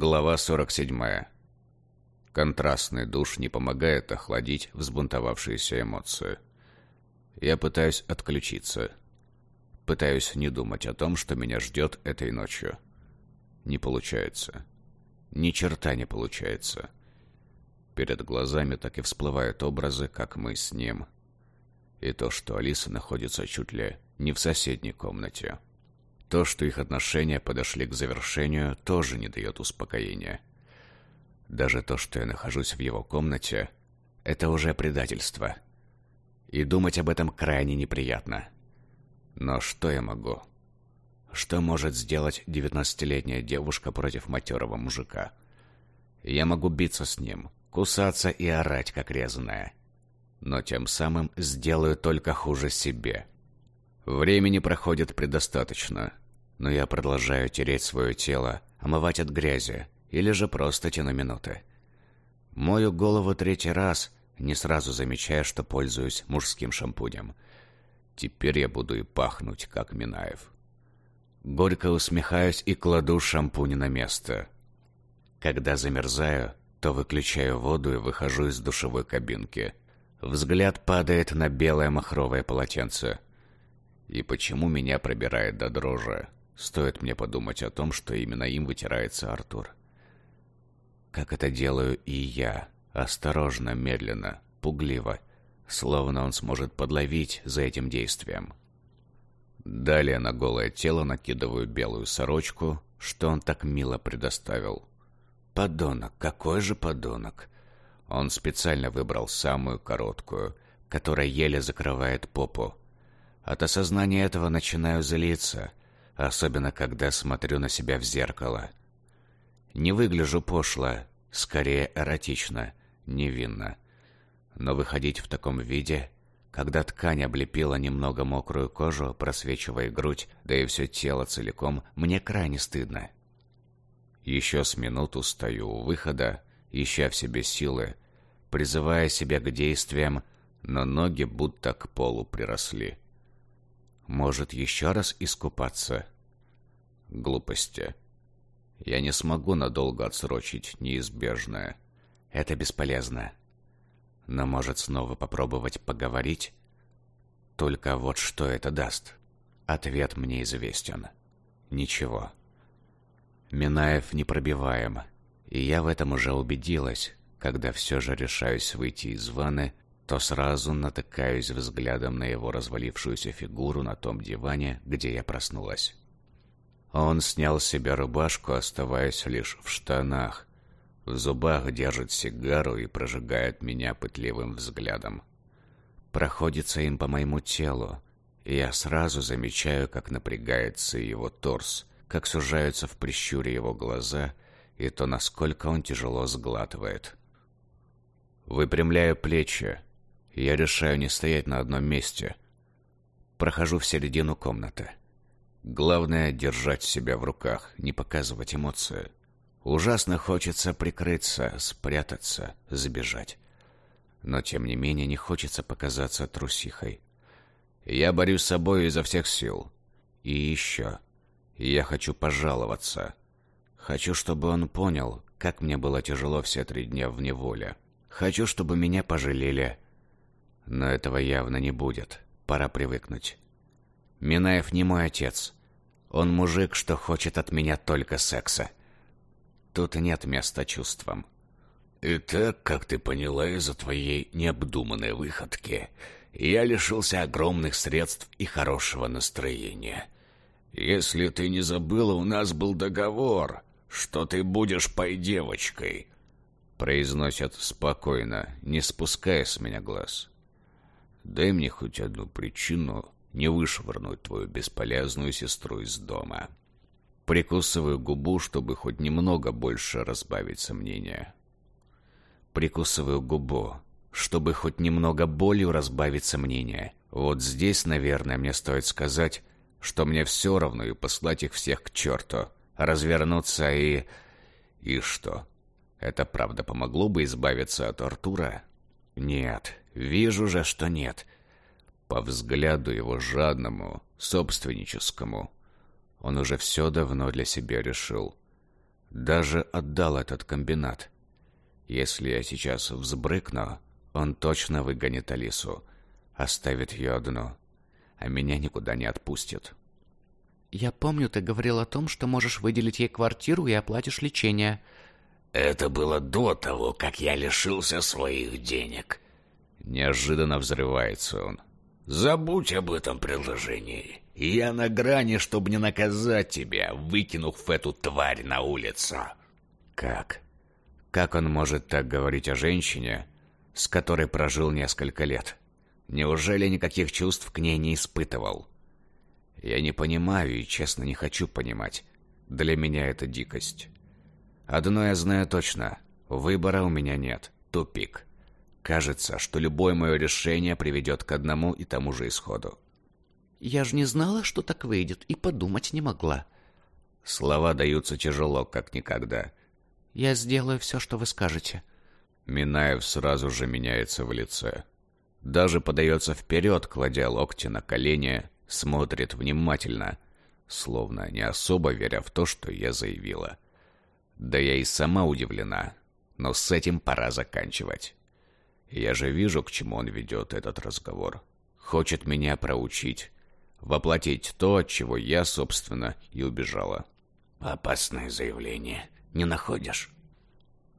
Глава 47. Контрастный душ не помогает охладить взбунтовавшиеся эмоции. Я пытаюсь отключиться. Пытаюсь не думать о том, что меня ждет этой ночью. Не получается. Ни черта не получается. Перед глазами так и всплывают образы, как мы с ним. И то, что Алиса находится чуть ли не в соседней комнате. То, что их отношения подошли к завершению, тоже не дает успокоения. Даже то, что я нахожусь в его комнате, это уже предательство. И думать об этом крайне неприятно. Но что я могу? Что может сделать девятнадцатилетняя девушка против матерого мужика? Я могу биться с ним, кусаться и орать, как резаная. Но тем самым сделаю только хуже себе. Времени проходит предостаточно, но я продолжаю тереть свое тело, омывать от грязи, или же просто тяну минуты. Мою голову третий раз, не сразу замечая, что пользуюсь мужским шампунем. Теперь я буду и пахнуть, как Минаев. Горько усмехаюсь и кладу шампунь на место. Когда замерзаю, то выключаю воду и выхожу из душевой кабинки. Взгляд падает на белое махровое полотенце. И почему меня пробирает до дрожи? Стоит мне подумать о том, что именно им вытирается Артур. Как это делаю и я, осторожно, медленно, пугливо, словно он сможет подловить за этим действием. Далее на голое тело накидываю белую сорочку, что он так мило предоставил. Подонок, какой же подонок! Он специально выбрал самую короткую, которая еле закрывает попу, от осознания этого начинаю злиться, особенно когда смотрю на себя в зеркало. Не выгляжу пошло, скорее эротично, невинно. Но выходить в таком виде, когда ткань облепила немного мокрую кожу, просвечивая грудь, да и все тело целиком, мне крайне стыдно. Еще с минуту стою у выхода, ища в себе силы, призывая себя к действиям, но ноги будто к полу приросли. Может, еще раз искупаться? Глупости. Я не смогу надолго отсрочить неизбежное. Это бесполезно. Но может снова попробовать поговорить? Только вот что это даст? Ответ мне известен. Ничего. Минаев непробиваем. И я в этом уже убедилась, когда все же решаюсь выйти из ванны то сразу натыкаюсь взглядом на его развалившуюся фигуру на том диване, где я проснулась. Он снял с себя рубашку, оставаясь лишь в штанах. В зубах держит сигару и прожигает меня пытливым взглядом. Проходится им по моему телу, и я сразу замечаю, как напрягается его торс, как сужаются в прищуре его глаза и то, насколько он тяжело сглатывает. Выпрямляю плечи, я решаю не стоять на одном месте. Прохожу в середину комнаты. Главное — держать себя в руках, не показывать эмоции. Ужасно хочется прикрыться, спрятаться, забежать. Но, тем не менее, не хочется показаться трусихой. Я борюсь с собой изо всех сил. И еще. Я хочу пожаловаться. Хочу, чтобы он понял, как мне было тяжело все три дня в неволе. Хочу, чтобы меня пожалели, но этого явно не будет. Пора привыкнуть. Минаев не мой отец. Он мужик, что хочет от меня только секса. Тут нет места чувствам. Итак, как ты поняла из-за твоей необдуманной выходки, я лишился огромных средств и хорошего настроения. Если ты не забыла, у нас был договор, что ты будешь пой-девочкой. Произносят спокойно, не спуская с меня глаз. Дай мне хоть одну причину не вышвырнуть твою бесполезную сестру из дома. Прикусываю губу, чтобы хоть немного больше разбавить сомнения. Прикусываю губу, чтобы хоть немного болью разбавить сомнения. Вот здесь, наверное, мне стоит сказать, что мне все равно и послать их всех к черту, развернуться и... И что? Это правда помогло бы избавиться от Артура? Нет, Вижу же, что нет. По взгляду его жадному, собственническому, он уже все давно для себя решил. Даже отдал этот комбинат. Если я сейчас взбрыкну, он точно выгонит Алису. Оставит ее одну. А меня никуда не отпустит. «Я помню, ты говорил о том, что можешь выделить ей квартиру и оплатишь лечение». «Это было до того, как я лишился своих денег». Неожиданно взрывается он. «Забудь об этом предложении. Я на грани, чтобы не наказать тебя, выкинув эту тварь на улицу». «Как? Как он может так говорить о женщине, с которой прожил несколько лет? Неужели никаких чувств к ней не испытывал?» Я не понимаю и, честно, не хочу понимать. Для меня это дикость. Одно я знаю точно. Выбора у меня нет. Тупик. Кажется, что любое мое решение приведет к одному и тому же исходу. Я же не знала, что так выйдет, и подумать не могла. Слова даются тяжело, как никогда. Я сделаю все, что вы скажете. Минаев сразу же меняется в лице. Даже подается вперед, кладя локти на колени, смотрит внимательно, словно не особо веря в то, что я заявила. Да я и сама удивлена, но с этим пора заканчивать. Я же вижу, к чему он ведет этот разговор. Хочет меня проучить, воплотить то, от чего я, собственно, и убежала. «Опасное заявление. Не находишь?»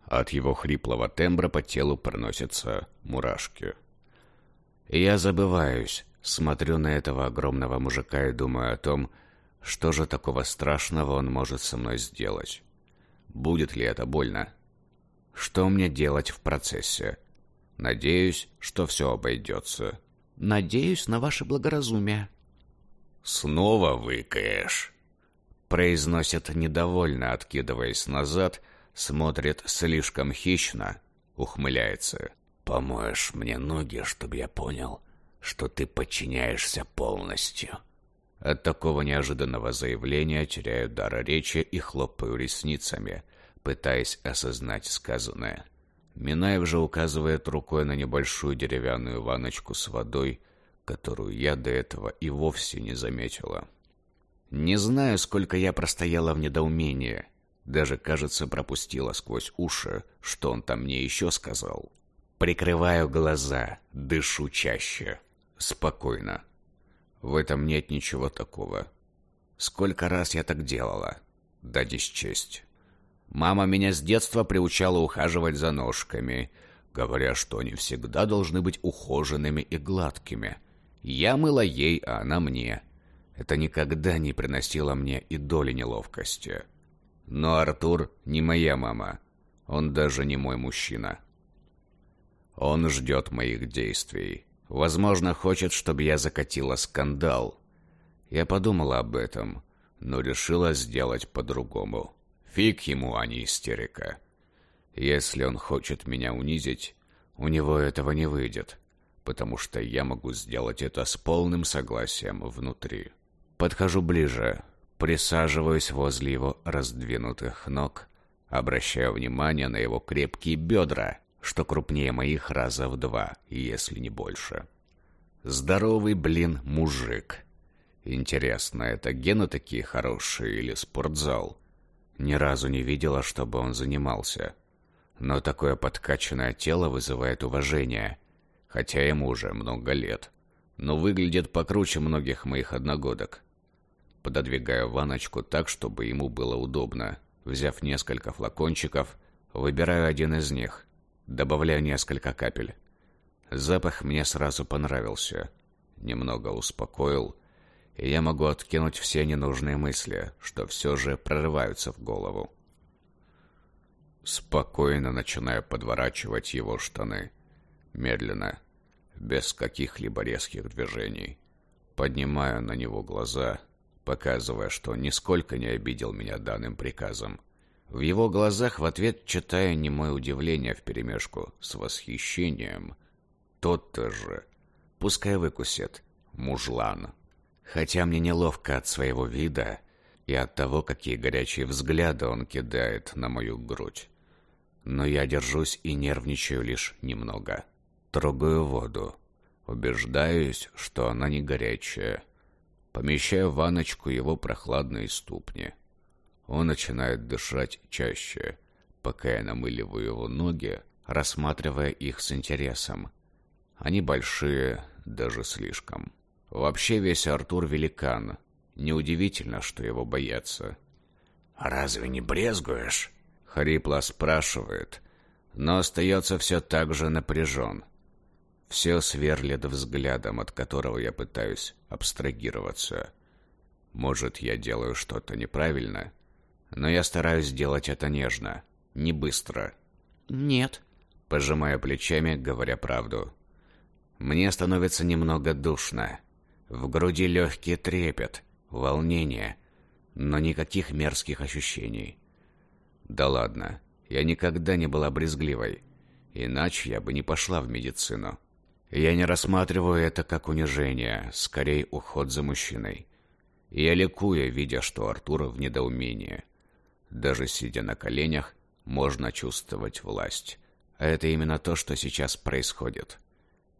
От его хриплого тембра по телу проносятся мурашки. Я забываюсь, Смотрю на этого огромного мужика и думаю о том, что же такого страшного он может со мной сделать. Будет ли это больно? Что мне делать в процессе? Надеюсь, что все обойдется. Надеюсь на ваше благоразумие. Снова выкаешь. Произносит недовольно, откидываясь назад, смотрит слишком хищно, ухмыляется. Помоешь мне ноги, чтобы я понял, что ты подчиняешься полностью. От такого неожиданного заявления теряю дар речи и хлопаю ресницами, пытаясь осознать сказанное. Минаев же указывает рукой на небольшую деревянную ваночку с водой, которую я до этого и вовсе не заметила. Не знаю, сколько я простояла в недоумении. Даже, кажется, пропустила сквозь уши, что он там мне еще сказал. Прикрываю глаза, дышу чаще. Спокойно. В этом нет ничего такого. Сколько раз я так делала? Да честь. Мама меня с детства приучала ухаживать за ножками, говоря, что они всегда должны быть ухоженными и гладкими. Я мыла ей, а она мне. Это никогда не приносило мне и доли неловкости. Но Артур не моя мама. Он даже не мой мужчина. Он ждет моих действий. Возможно, хочет, чтобы я закатила скандал. Я подумала об этом, но решила сделать по-другому. Фиг ему, а не истерика. Если он хочет меня унизить, у него этого не выйдет, потому что я могу сделать это с полным согласием внутри. Подхожу ближе, присаживаюсь возле его раздвинутых ног, обращаю внимание на его крепкие бедра, что крупнее моих раза в два, если не больше. Здоровый, блин, мужик. Интересно, это гены такие хорошие или спортзал? Ни разу не видела, чтобы он занимался. Но такое подкачанное тело вызывает уважение, хотя ему уже много лет. Но выглядит покруче многих моих одногодок. Пододвигаю ваночку так, чтобы ему было удобно. Взяв несколько флакончиков, выбираю один из них. Добавляю несколько капель. Запах мне сразу понравился. Немного успокоил, и я могу откинуть все ненужные мысли, что все же прорываются в голову. Спокойно начинаю подворачивать его штаны. Медленно, без каких-либо резких движений. Поднимаю на него глаза, показывая, что нисколько не обидел меня данным приказом. В его глазах в ответ читая немое удивление вперемешку с восхищением. Тот-то же. Пускай выкусит. Мужлан. Хотя мне неловко от своего вида и от того, какие горячие взгляды он кидает на мою грудь. Но я держусь и нервничаю лишь немного. Трогаю воду. Убеждаюсь, что она не горячая. Помещаю в ваночку его прохладные ступни. Он начинает дышать чаще, пока я намыливаю его ноги, рассматривая их с интересом. Они большие, даже слишком. Вообще весь Артур великан. Неудивительно, что его боятся. «Разве не брезгуешь?» Хрипло спрашивает, но остается все так же напряжен. Все сверлит взглядом, от которого я пытаюсь абстрагироваться. Может, я делаю что-то неправильно, но я стараюсь делать это нежно, не быстро. «Нет», — пожимая плечами, говоря правду. Мне становится немного душно. В груди легкий трепет, волнение, но никаких мерзких ощущений. Да ладно, я никогда не была брезгливой, иначе я бы не пошла в медицину. Я не рассматриваю это как унижение, скорее уход за мужчиной. я ликую, видя, что Артур в недоумении. Даже сидя на коленях, можно чувствовать власть. А это именно то, что сейчас происходит.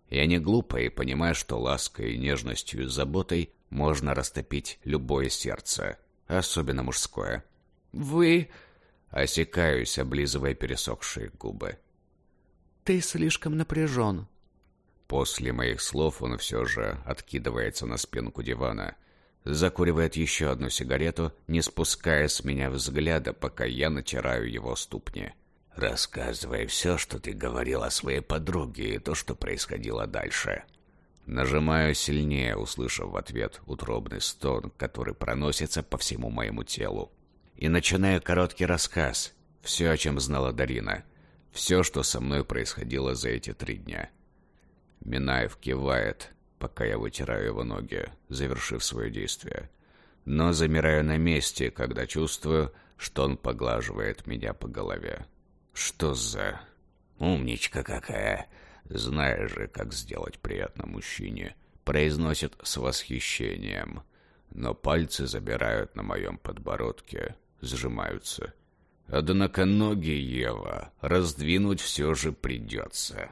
Я не глупая и понимаю, что лаской, нежностью и заботой можно растопить любое сердце, особенно мужское. «Вы...» Осекаюсь, облизывая пересохшие губы. «Ты слишком напряжен». После моих слов он все же откидывается на спинку дивана, закуривает еще одну сигарету, не спуская с меня взгляда, пока я натираю его ступни. «Рассказывай все, что ты говорил о своей подруге и то, что происходило дальше». Нажимаю сильнее, услышав в ответ утробный стон, который проносится по всему моему телу. И начинаю короткий рассказ. Все, о чем знала Дарина. Все, что со мной происходило за эти три дня. Минаев кивает, пока я вытираю его ноги, завершив свое действие. Но замираю на месте, когда чувствую, что он поглаживает меня по голове. Что за... Умничка какая! Знаешь же, как сделать приятно мужчине. Произносит с восхищением. Но пальцы забирают на моем подбородке, сжимаются. Однако ноги Ева раздвинуть все же придется.